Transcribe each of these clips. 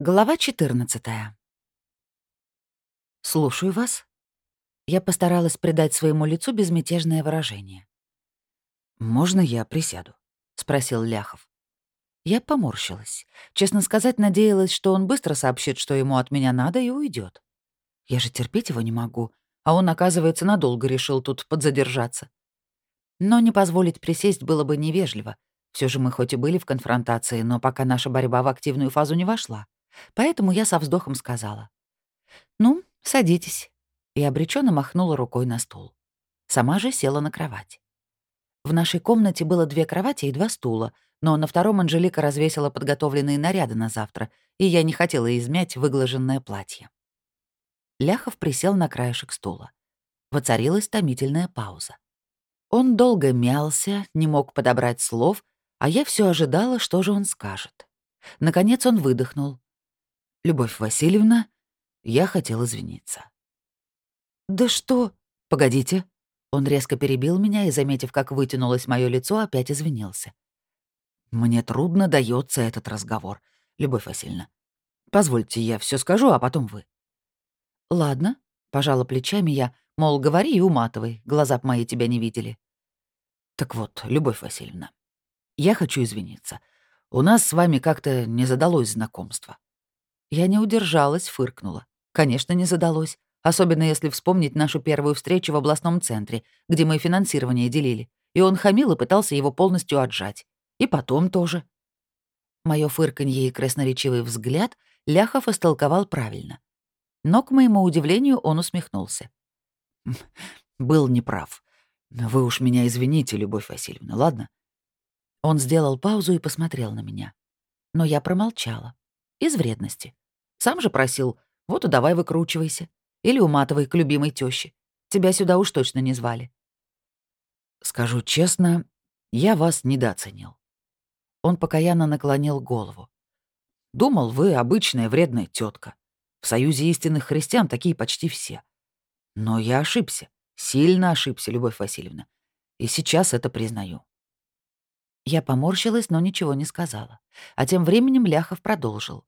Глава 14. «Слушаю вас». Я постаралась придать своему лицу безмятежное выражение. «Можно я присяду?» — спросил Ляхов. Я поморщилась. Честно сказать, надеялась, что он быстро сообщит, что ему от меня надо, и уйдет. Я же терпеть его не могу, а он, оказывается, надолго решил тут подзадержаться. Но не позволить присесть было бы невежливо. Все же мы хоть и были в конфронтации, но пока наша борьба в активную фазу не вошла. Поэтому я со вздохом сказала. «Ну, садитесь». И обреченно махнула рукой на стул. Сама же села на кровать. В нашей комнате было две кровати и два стула, но на втором Анжелика развесила подготовленные наряды на завтра, и я не хотела измять выглаженное платье. Ляхов присел на краешек стула. Воцарилась томительная пауза. Он долго мялся, не мог подобрать слов, а я все ожидала, что же он скажет. Наконец он выдохнул. «Любовь Васильевна, я хотел извиниться». «Да что?» «Погодите». Он резко перебил меня и, заметив, как вытянулось мое лицо, опять извинился. «Мне трудно дается этот разговор, Любовь Васильевна. Позвольте, я все скажу, а потом вы». «Ладно», — пожала плечами я, мол, говори и уматывай, глаза б мои тебя не видели. «Так вот, Любовь Васильевна, я хочу извиниться. У нас с вами как-то не задалось знакомство. Я не удержалась, фыркнула. Конечно, не задалось. Особенно если вспомнить нашу первую встречу в областном центре, где мы финансирование делили. И он хамил и пытался его полностью отжать. И потом тоже. Моё фырканье и красноречивый взгляд Ляхов истолковал правильно. Но, к моему удивлению, он усмехнулся. «Хм, «Был неправ. Вы уж меня извините, Любовь Васильевна, ладно?» Он сделал паузу и посмотрел на меня. Но я промолчала. Из вредности. Сам же просил, вот и давай выкручивайся. Или уматывай к любимой тёще. Тебя сюда уж точно не звали. Скажу честно, я вас недооценил. Он покаянно наклонил голову. Думал, вы обычная вредная тетка. В Союзе истинных христиан такие почти все. Но я ошибся. Сильно ошибся, Любовь Васильевна. И сейчас это признаю. Я поморщилась, но ничего не сказала. А тем временем Ляхов продолжил.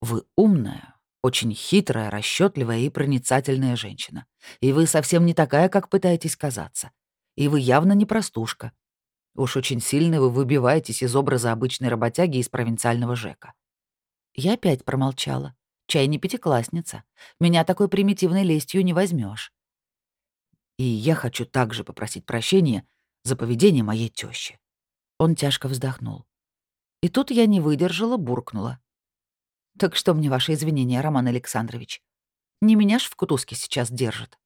«Вы умная, очень хитрая, расчетливая и проницательная женщина. И вы совсем не такая, как пытаетесь казаться. И вы явно не простушка. Уж очень сильно вы выбиваетесь из образа обычной работяги из провинциального ЖЭКа». Я опять промолчала. Чай не пятиклассница. Меня такой примитивной лестью не возьмешь. И я хочу также попросить прощения за поведение моей тещи. Он тяжко вздохнул. И тут я не выдержала, буркнула. «Так что мне ваши извинения, Роман Александрович? Не меня ж в кутузке сейчас держит».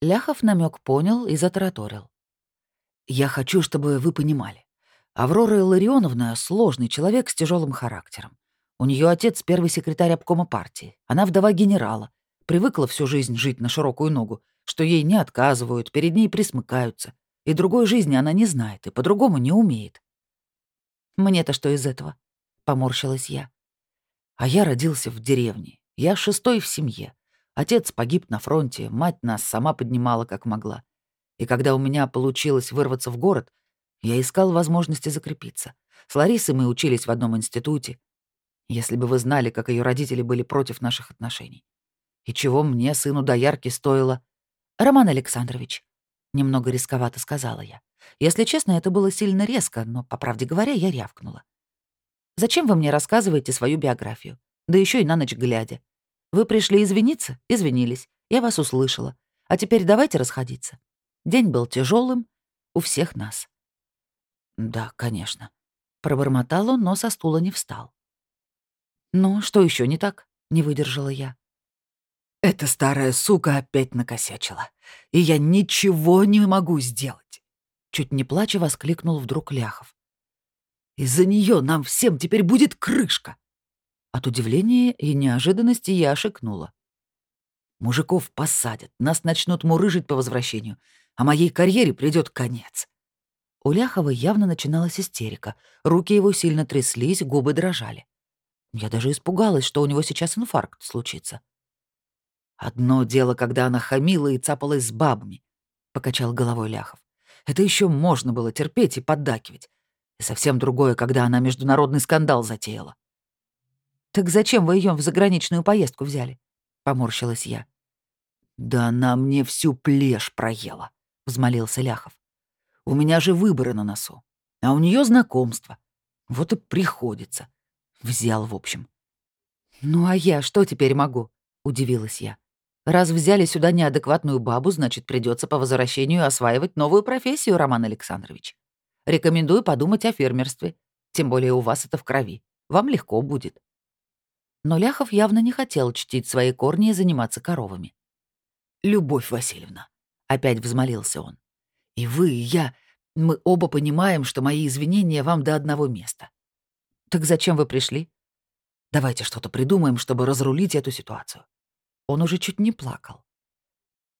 Ляхов намек понял и затараторил. «Я хочу, чтобы вы понимали. Аврора Илларионовна — сложный человек с тяжелым характером. У нее отец — первый секретарь обкома партии. Она вдова генерала. Привыкла всю жизнь жить на широкую ногу, что ей не отказывают, перед ней присмыкаются. И другой жизни она не знает и по-другому не умеет. «Мне-то что из этого?» — поморщилась я. «А я родился в деревне. Я шестой в семье. Отец погиб на фронте, мать нас сама поднимала, как могла. И когда у меня получилось вырваться в город, я искал возможности закрепиться. С Ларисой мы учились в одном институте. Если бы вы знали, как ее родители были против наших отношений. И чего мне, сыну доярки, стоило... Роман Александрович, Немного рисковато сказала я. Если честно, это было сильно резко, но, по правде говоря, я рявкнула. «Зачем вы мне рассказываете свою биографию? Да еще и на ночь глядя. Вы пришли извиниться? Извинились. Я вас услышала. А теперь давайте расходиться. День был тяжелым у всех нас». «Да, конечно». Пробормотал он, но со стула не встал. «Ну, что еще не так?» — не выдержала я. Эта старая сука опять накосячила, и я ничего не могу сделать. Чуть не плача воскликнул вдруг Ляхов. Из-за нее нам всем теперь будет крышка. От удивления и неожиданности я ошикнула. Мужиков посадят, нас начнут мурыжить по возвращению, а моей карьере придет конец. У Ляхова явно начиналась истерика, руки его сильно тряслись, губы дрожали. Я даже испугалась, что у него сейчас инфаркт случится. «Одно дело, когда она хамила и цапалась с бабами», — покачал головой Ляхов. «Это еще можно было терпеть и поддакивать. И совсем другое, когда она международный скандал затеяла». «Так зачем вы ее в заграничную поездку взяли?» — поморщилась я. «Да она мне всю плешь проела», — взмолился Ляхов. «У меня же выборы на носу, а у нее знакомство. Вот и приходится. Взял, в общем». «Ну а я что теперь могу?» — удивилась я. «Раз взяли сюда неадекватную бабу, значит, придется по возвращению осваивать новую профессию, Роман Александрович. Рекомендую подумать о фермерстве. Тем более у вас это в крови. Вам легко будет». Но Ляхов явно не хотел чтить свои корни и заниматься коровами. «Любовь Васильевна», — опять взмолился он, — «и вы, и я, мы оба понимаем, что мои извинения вам до одного места». «Так зачем вы пришли?» «Давайте что-то придумаем, чтобы разрулить эту ситуацию». Он уже чуть не плакал.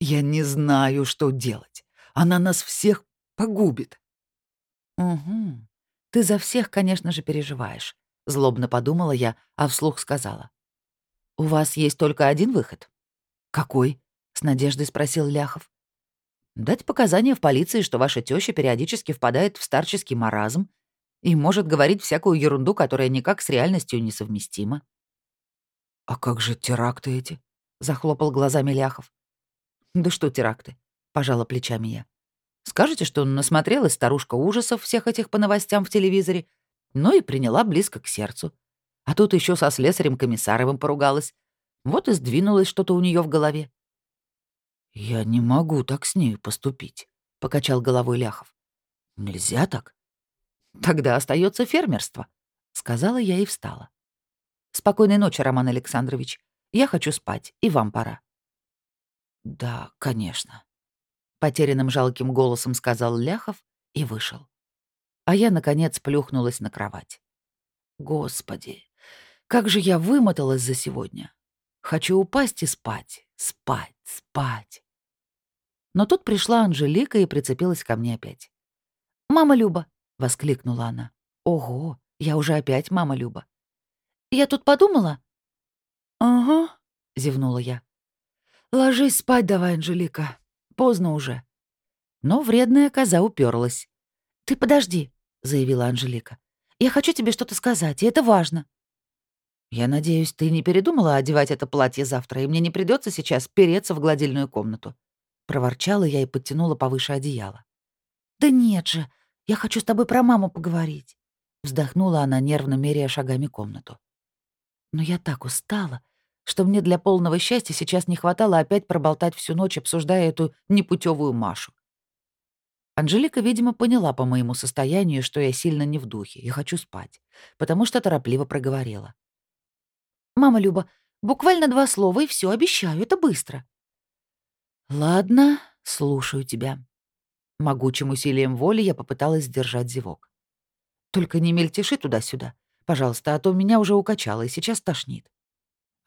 «Я не знаю, что делать. Она нас всех погубит». «Угу. Ты за всех, конечно же, переживаешь. Злобно подумала я, а вслух сказала. «У вас есть только один выход?» «Какой?» — с надеждой спросил Ляхов. «Дать показания в полиции, что ваша теща периодически впадает в старческий маразм и может говорить всякую ерунду, которая никак с реальностью несовместима». «А как же теракты эти?» — захлопал глазами Ляхов. «Да что теракты?» — пожала плечами я. «Скажете, что насмотрелась старушка ужасов всех этих по новостям в телевизоре но и приняла близко к сердцу. А тут еще со слесарем Комиссаровым поругалась. Вот и сдвинулось что-то у нее в голове. «Я не могу так с нею поступить», — покачал головой Ляхов. «Нельзя так?» «Тогда остается фермерство», — сказала я и встала. «Спокойной ночи, Роман Александрович. Я хочу спать, и вам пора». «Да, конечно», — потерянным жалким голосом сказал Ляхов и вышел а я, наконец, плюхнулась на кровать. Господи, как же я вымоталась за сегодня. Хочу упасть и спать, спать, спать. Но тут пришла Анжелика и прицепилась ко мне опять. «Мама Люба!» — воскликнула она. «Ого, я уже опять мама Люба!» «Я тут подумала?» «Ага», — зевнула я. «Ложись спать давай, Анжелика. Поздно уже». Но вредная коза уперлась. «Ты подожди», — заявила Анжелика. «Я хочу тебе что-то сказать, и это важно». «Я надеюсь, ты не передумала одевать это платье завтра, и мне не придется сейчас переться в гладильную комнату?» Проворчала я и подтянула повыше одеяло. «Да нет же, я хочу с тобой про маму поговорить», — вздохнула она, нервно меряя шагами комнату. «Но я так устала, что мне для полного счастья сейчас не хватало опять проболтать всю ночь, обсуждая эту непутевую Машу. Анжелика, видимо, поняла по моему состоянию, что я сильно не в духе и хочу спать, потому что торопливо проговорила. «Мама Люба, буквально два слова и все, обещаю, это быстро». «Ладно, слушаю тебя». Могучим усилием воли я попыталась сдержать зевок. «Только не мельтеши туда-сюда, пожалуйста, а то меня уже укачало и сейчас тошнит».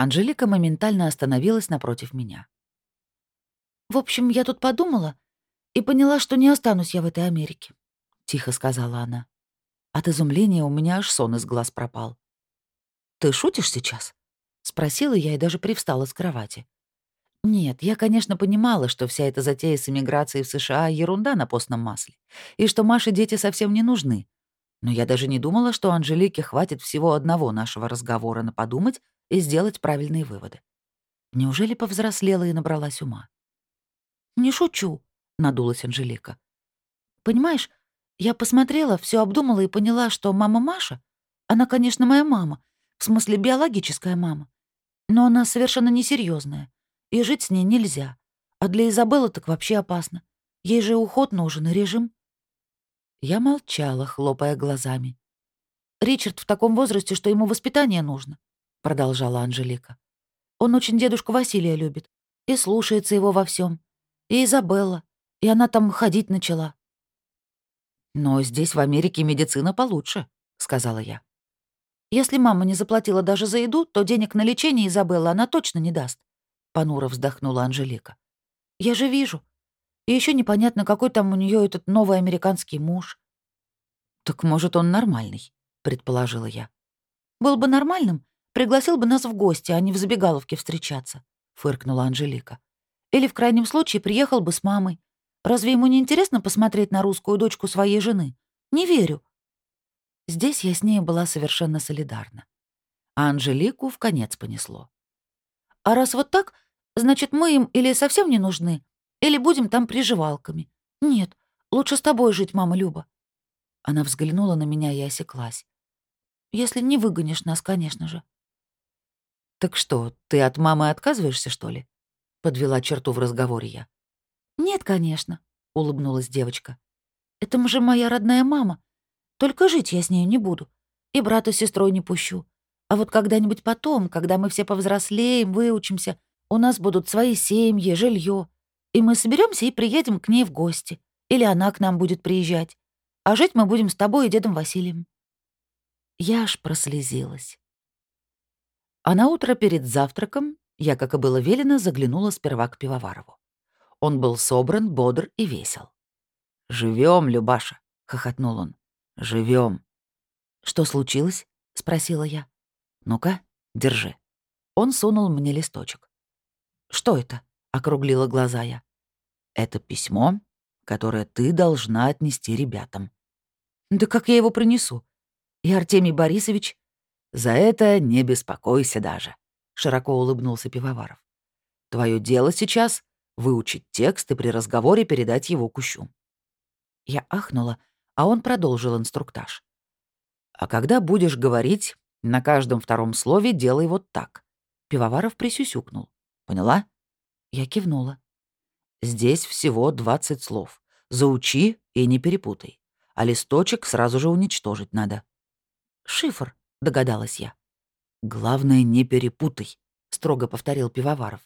Анжелика моментально остановилась напротив меня. «В общем, я тут подумала, и поняла, что не останусь я в этой Америке», — тихо сказала она. От изумления у меня аж сон из глаз пропал. «Ты шутишь сейчас?» — спросила я и даже привстала с кровати. Нет, я, конечно, понимала, что вся эта затея с эмиграцией в США — ерунда на постном масле, и что Маше дети совсем не нужны. Но я даже не думала, что Анжелике хватит всего одного нашего разговора на подумать и сделать правильные выводы. Неужели повзрослела и набралась ума? «Не шучу», — надулась Анжелика. «Понимаешь, я посмотрела, все обдумала и поняла, что мама Маша, она, конечно, моя мама, в смысле биологическая мама, но она совершенно несерьезная, и жить с ней нельзя. А для Изабеллы так вообще опасно. Ей же уход нужен и режим». Я молчала, хлопая глазами. «Ричард в таком возрасте, что ему воспитание нужно», — продолжала Анжелика. «Он очень дедушку Василия любит и слушается его во всем. И Изабелла и она там ходить начала. «Но здесь, в Америке, медицина получше», — сказала я. «Если мама не заплатила даже за еду, то денег на лечение Изабелла она точно не даст», — понуро вздохнула Анжелика. «Я же вижу. И еще непонятно, какой там у нее этот новый американский муж». «Так, может, он нормальный», — предположила я. «Был бы нормальным, пригласил бы нас в гости, а не в забегаловке встречаться», — фыркнула Анжелика. «Или, в крайнем случае, приехал бы с мамой. Разве ему не интересно посмотреть на русскую дочку своей жены? Не верю. Здесь я с ней была совершенно солидарна. а Анжелику в конец понесло. «А раз вот так, значит, мы им или совсем не нужны, или будем там приживалками. Нет, лучше с тобой жить, мама Люба». Она взглянула на меня и осеклась. «Если не выгонишь нас, конечно же». «Так что, ты от мамы отказываешься, что ли?» — подвела черту в разговоре я. «Нет, конечно», — улыбнулась девочка. «Это же моя родная мама. Только жить я с нею не буду. И брата с сестрой не пущу. А вот когда-нибудь потом, когда мы все повзрослеем, выучимся, у нас будут свои семьи, жилье, и мы соберемся и приедем к ней в гости. Или она к нам будет приезжать. А жить мы будем с тобой и дедом Василием». Я аж прослезилась. А на утро перед завтраком я, как и было велено, заглянула сперва к Пивоварову. Он был собран, бодр и весел. Живем, Любаша», — хохотнул он. Живем. «Что случилось?» — спросила я. «Ну-ка, держи». Он сунул мне листочек. «Что это?» — округлила глаза я. «Это письмо, которое ты должна отнести ребятам». «Да как я его принесу? И Артемий Борисович...» «За это не беспокойся даже», — широко улыбнулся Пивоваров. «Твое дело сейчас выучить текст и при разговоре передать его Кущу. Я ахнула, а он продолжил инструктаж. «А когда будешь говорить, на каждом втором слове делай вот так». Пивоваров присюсюкнул. «Поняла?» Я кивнула. «Здесь всего 20 слов. Заучи и не перепутай. А листочек сразу же уничтожить надо». «Шифр», — догадалась я. «Главное, не перепутай», — строго повторил Пивоваров.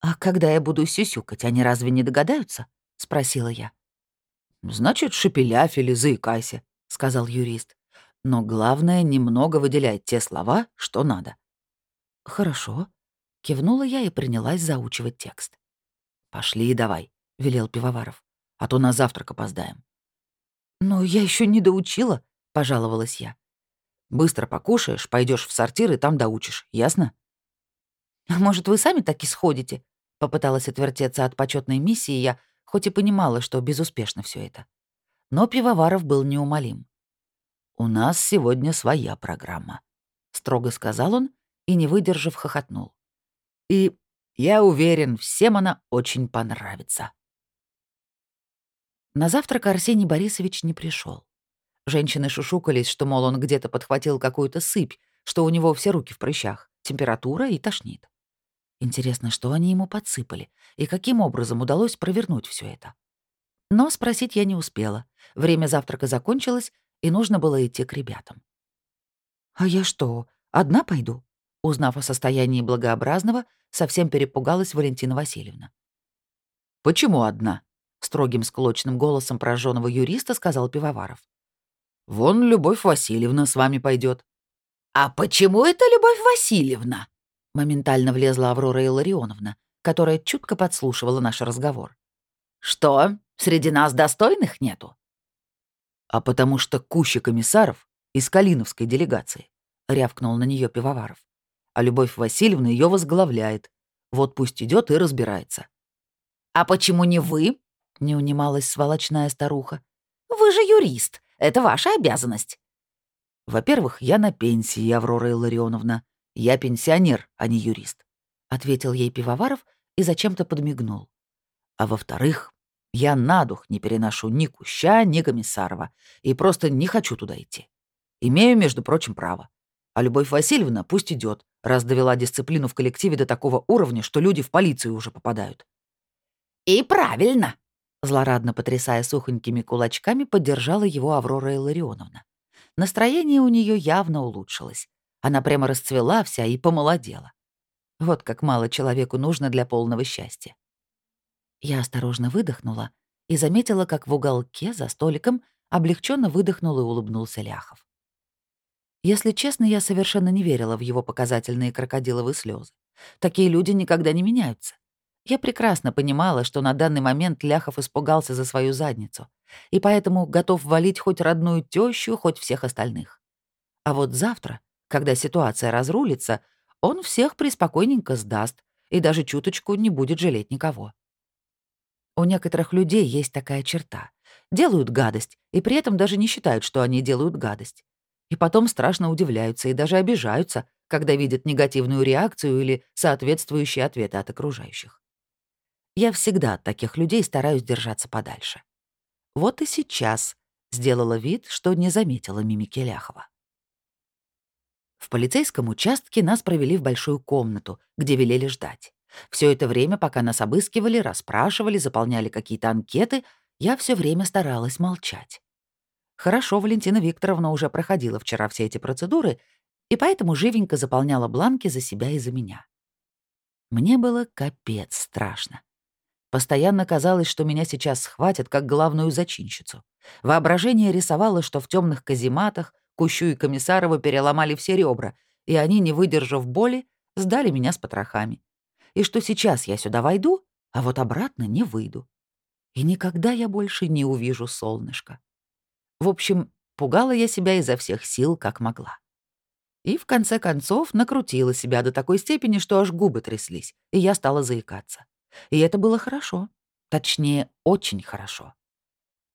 «А когда я буду сюсюкать, они разве не догадаются?» — спросила я. «Значит, шепелявь или заикайся», — сказал юрист. «Но главное, немного выделять те слова, что надо». «Хорошо», — кивнула я и принялась заучивать текст. «Пошли давай», — велел Пивоваров, «а то на завтрак опоздаем». «Но я еще не доучила», — пожаловалась я. «Быстро покушаешь, пойдешь в сортир и там доучишь, ясно?» «А может, вы сами так и сходите?» Попыталась отвертеться от почетной миссии я, хоть и понимала, что безуспешно все это. Но Пивоваров был неумолим. «У нас сегодня своя программа», — строго сказал он и, не выдержав, хохотнул. «И, я уверен, всем она очень понравится». На завтрак Арсений Борисович не пришел. Женщины шушукались, что, мол, он где-то подхватил какую-то сыпь, что у него все руки в прыщах, температура и тошнит. Интересно, что они ему подсыпали и каким образом удалось провернуть все это. Но спросить я не успела. Время завтрака закончилось, и нужно было идти к ребятам. «А я что, одна пойду?» Узнав о состоянии благообразного, совсем перепугалась Валентина Васильевна. «Почему одна?» — строгим склочным голосом пораженного юриста сказал Пивоваров. «Вон Любовь Васильевна с вами пойдет. «А почему это Любовь Васильевна?» Моментально влезла Аврора Илларионовна, которая чутко подслушивала наш разговор. «Что, среди нас достойных нету?» «А потому что куща комиссаров из Калиновской делегации», — рявкнул на нее Пивоваров. «А Любовь Васильевна ее возглавляет. Вот пусть идет и разбирается». «А почему не вы?» — не унималась сволочная старуха. «Вы же юрист. Это ваша обязанность». «Во-первых, я на пенсии, Аврора Илларионовна», «Я пенсионер, а не юрист», — ответил ей Пивоваров и зачем-то подмигнул. «А во-вторых, я на дух не переношу ни Куща, ни Комиссарова и просто не хочу туда идти. Имею, между прочим, право. А Любовь Васильевна пусть идет, раз довела дисциплину в коллективе до такого уровня, что люди в полицию уже попадают». «И правильно!» Злорадно потрясая сухонькими кулачками, поддержала его Аврора Илларионовна. Настроение у нее явно улучшилось. Она прямо расцвела вся и помолодела. Вот как мало человеку нужно для полного счастья. Я осторожно выдохнула и заметила, как в уголке за столиком облегченно выдохнул и улыбнулся Ляхов. Если честно, я совершенно не верила в его показательные крокодиловые слезы. Такие люди никогда не меняются. Я прекрасно понимала, что на данный момент Ляхов испугался за свою задницу, и поэтому готов валить хоть родную тещу, хоть всех остальных. А вот завтра когда ситуация разрулится, он всех приспокойненько сдаст и даже чуточку не будет жалеть никого. У некоторых людей есть такая черта. Делают гадость, и при этом даже не считают, что они делают гадость. И потом страшно удивляются и даже обижаются, когда видят негативную реакцию или соответствующие ответы от окружающих. Я всегда от таких людей стараюсь держаться подальше. Вот и сейчас сделала вид, что не заметила мимики Ляхова. В полицейском участке нас провели в большую комнату, где велели ждать. Все это время, пока нас обыскивали, расспрашивали, заполняли какие-то анкеты, я все время старалась молчать. Хорошо, Валентина Викторовна уже проходила вчера все эти процедуры, и поэтому живенько заполняла бланки за себя и за меня. Мне было капец страшно. Постоянно казалось, что меня сейчас схватят как главную зачинщицу. Воображение рисовало, что в темных казематах Кущу и Комиссарову переломали все ребра, и они, не выдержав боли, сдали меня с потрохами. И что сейчас я сюда войду, а вот обратно не выйду. И никогда я больше не увижу солнышко. В общем, пугала я себя изо всех сил, как могла. И в конце концов накрутила себя до такой степени, что аж губы тряслись, и я стала заикаться. И это было хорошо. Точнее, очень хорошо.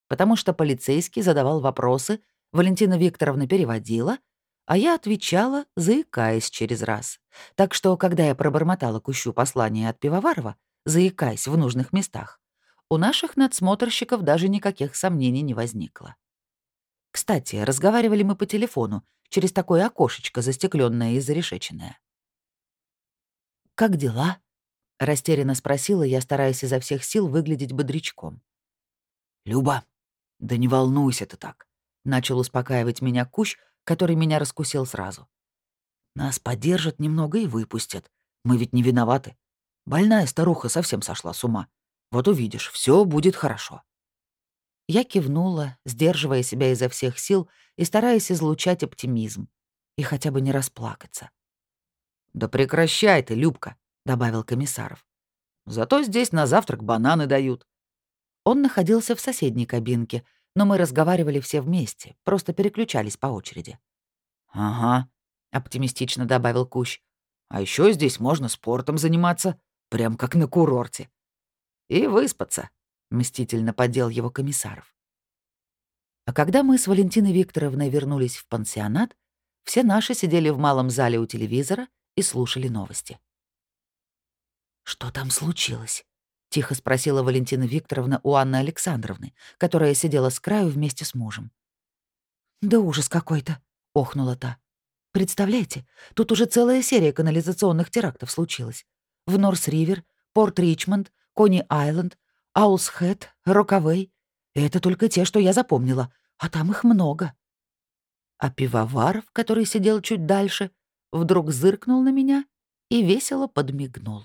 Потому что полицейский задавал вопросы, Валентина Викторовна переводила, а я отвечала, заикаясь через раз. Так что, когда я пробормотала кущу послание от Пивоварова, заикаясь в нужных местах, у наших надсмотрщиков даже никаких сомнений не возникло. Кстати, разговаривали мы по телефону, через такое окошечко, застекленное и зарешеченное. «Как дела?» — растерянно спросила я, стараясь изо всех сил выглядеть бодрячком. «Люба, да не волнуйся ты так. Начал успокаивать меня Кущ, который меня раскусил сразу. Нас поддержат немного и выпустят. Мы ведь не виноваты. Больная старуха совсем сошла с ума. Вот увидишь, все будет хорошо. Я кивнула, сдерживая себя изо всех сил и стараясь излучать оптимизм и хотя бы не расплакаться. «Да прекращай ты, Любка», — добавил комиссаров. «Зато здесь на завтрак бананы дают». Он находился в соседней кабинке, но мы разговаривали все вместе, просто переключались по очереди. «Ага», — оптимистично добавил Кущ. «А еще здесь можно спортом заниматься, прям как на курорте. И выспаться», — мстительно поддел его комиссаров. А когда мы с Валентиной Викторовной вернулись в пансионат, все наши сидели в малом зале у телевизора и слушали новости. «Что там случилось?» — тихо спросила Валентина Викторовна у Анны Александровны, которая сидела с краю вместе с мужем. «Да ужас какой-то», — охнула та. «Представляете, тут уже целая серия канализационных терактов случилась. В Норс-Ривер, Порт-Ричмонд, Кони-Айленд, Аулс-Хэт, Роковей. Это только те, что я запомнила, а там их много». А пивоваров, который сидел чуть дальше, вдруг зыркнул на меня и весело подмигнул.